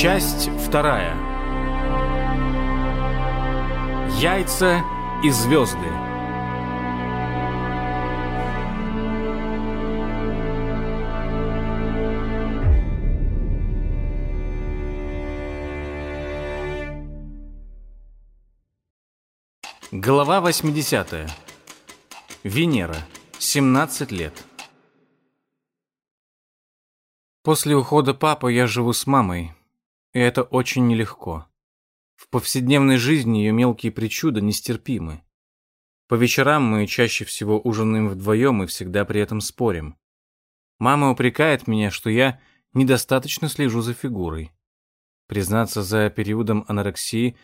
Часть вторая. Яйца и звезды. Глава 80. Венера. 17 лет. После ухода папы я живу с мамой, и это очень нелегко. В повседневной жизни ее мелкие причуды нестерпимы. По вечерам мы чаще всего ужинаем вдвоем и всегда при этом спорим. Мама упрекает меня, что я недостаточно слежу за фигурой. Признаться, за периодом анорексии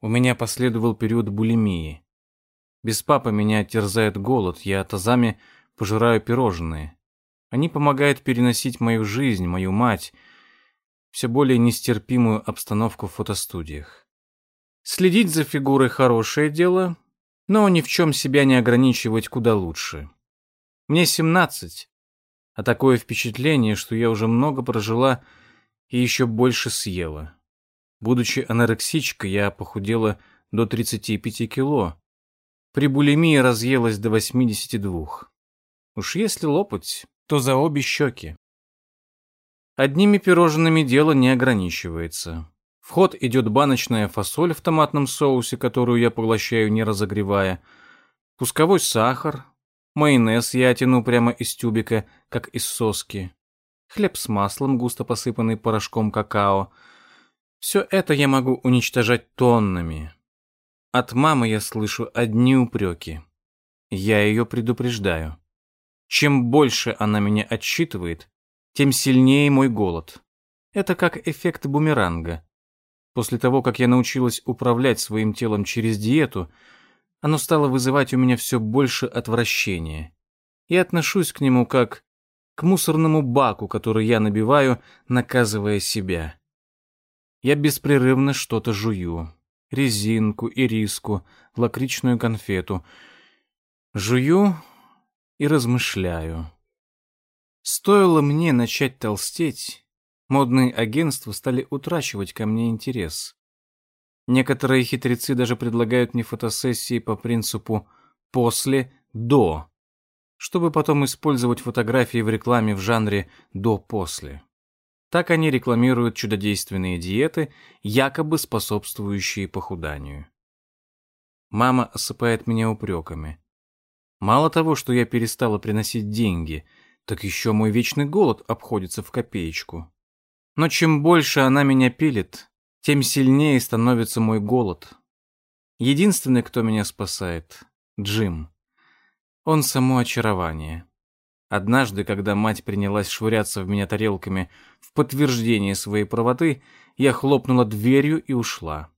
у меня последовал период булимии. Без папы меня терзает голод, я тазами пожираю пирожные. Они помогают переносить мою жизнь, мою мать, все более нестерпимую обстановку в фотостудиях. Следить за фигурой хорошее дело, но ни в чем себя не ограничивать куда лучше. Мне 17, а такое впечатление, что я уже много прожила и еще больше съела. Будучи анорексичкой, я похудела до 35 кило. При булимии разъелась до 82. Уж если лопать, то за обе щеки. Одними пирожными дело не ограничивается. В ход идет баночная фасоль в томатном соусе, которую я поглощаю, не разогревая, кусковой сахар, майонез я тяну прямо из тюбика, как из соски, хлеб с маслом, густо посыпанный порошком какао. Все это я могу уничтожать тоннами. От мамы я слышу одни упреки. Я ее предупреждаю. Чем больше она меня отчитывает, тем сильнее мой голод. Это как эффект бумеранга. После того, как я научилась управлять своим телом через диету, оно стало вызывать у меня все больше отвращения. Я отношусь к нему как к мусорному баку, который я набиваю, наказывая себя. Я беспрерывно что-то жую. Резинку, ириску, лакричную конфету. Жую и размышляю. Стоило мне начать толстеть, модные агентства стали утрачивать ко мне интерес. Некоторые хитрецы даже предлагают мне фотосессии по принципу «после-до», чтобы потом использовать фотографии в рекламе в жанре «до-после». Так они рекламируют чудодейственные диеты, якобы способствующие похуданию. Мама осыпает меня упреками. Мало того, что я перестала приносить деньги – так еще мой вечный голод обходится в копеечку. Но чем больше она меня пилит, тем сильнее становится мой голод. Единственный, кто меня спасает — Джим. Он само очарование. Однажды, когда мать принялась швыряться в меня тарелками в подтверждение своей правоты, я хлопнула дверью и ушла.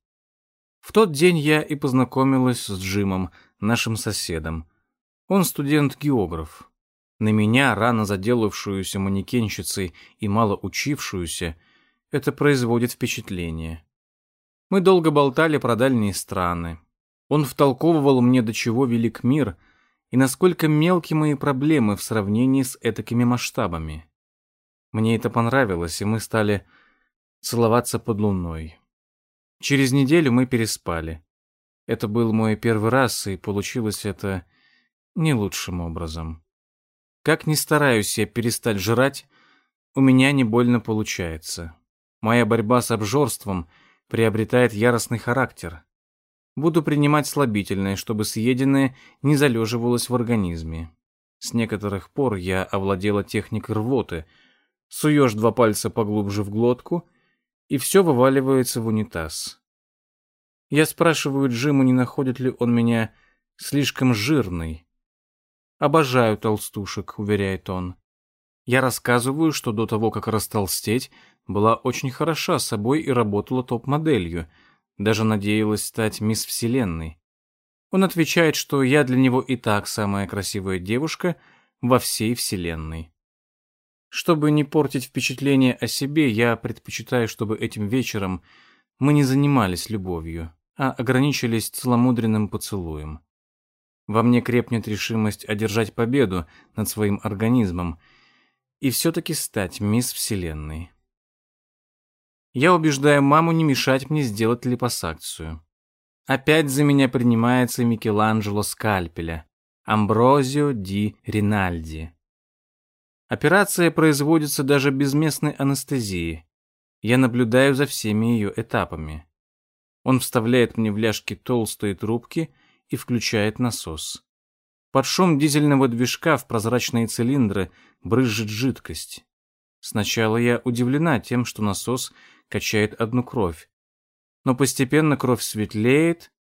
В тот день я и познакомилась с Джимом, нашим соседом. Он студент-географ. На меня, рано заделавшуюся манекенщицей и мало учившуюся, это производит впечатление. Мы долго болтали про дальние страны. Он втолковывал мне, до чего велик мир и насколько мелки мои проблемы в сравнении с этакими масштабами. Мне это понравилось, и мы стали целоваться под луной. Через неделю мы переспали. Это был мой первый раз, и получилось это не лучшим образом. Как ни стараюсь я перестать жрать, у меня не больно получается. Моя борьба с обжорством приобретает яростный характер. Буду принимать слабительное, чтобы съеденное не залеживалось в организме. С некоторых пор я овладела техникой рвоты. Суешь два пальца поглубже в глотку, и все вываливается в унитаз. Я спрашиваю Джиму, не находит ли он меня слишком жирной. «Обожаю толстушек», — уверяет он. Я рассказываю, что до того, как растолстеть, была очень хороша собой и работала топ-моделью, даже надеялась стать мисс Вселенной. Он отвечает, что я для него и так самая красивая девушка во всей Вселенной. Чтобы не портить впечатление о себе, я предпочитаю, чтобы этим вечером мы не занимались любовью, а ограничились целомудренным поцелуем. Во мне крепнет решимость одержать победу над своим организмом и все-таки стать мисс Вселенной. Я убеждаю маму не мешать мне сделать липосакцию. Опять за меня принимается Микеланджело Скальпеля, Амброзио ди Ринальди. Операция производится даже без местной анестезии. Я наблюдаю за всеми ее этапами. Он вставляет мне в ляжки толстые трубки и включает насос. Под шум дизельного движка в прозрачные цилиндры брызжет жидкость. Сначала я удивлена тем, что насос качает одну кровь, но постепенно кровь светлеет,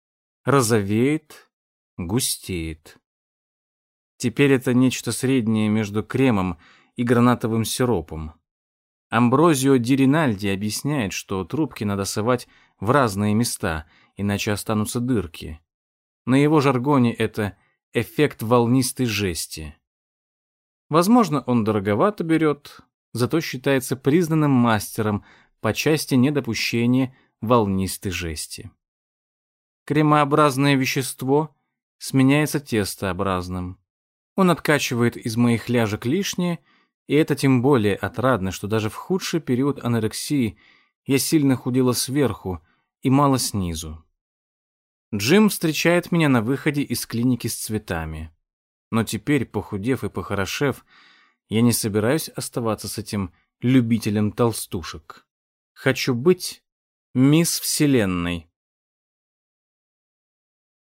розовеет, густеет. Теперь это нечто среднее между кремом и гранатовым сиропом. Амброзио Ди Ринальди объясняет, что трубки надо совать в разные места, иначе останутся дырки. На его жаргоне это эффект волнистой жести. Возможно, он дороговато берет, зато считается признанным мастером по части недопущения волнистой жести. Кремообразное вещество сменяется тестообразным. Он откачивает из моих ляжек лишнее, и это тем более отрадно, что даже в худший период анорексии я сильно худела сверху и мало снизу. Джим встречает меня на выходе из клиники с цветами. Но теперь, похудев и похорошев, я не собираюсь оставаться с этим любителем толстушек. Хочу быть мисс Вселенной.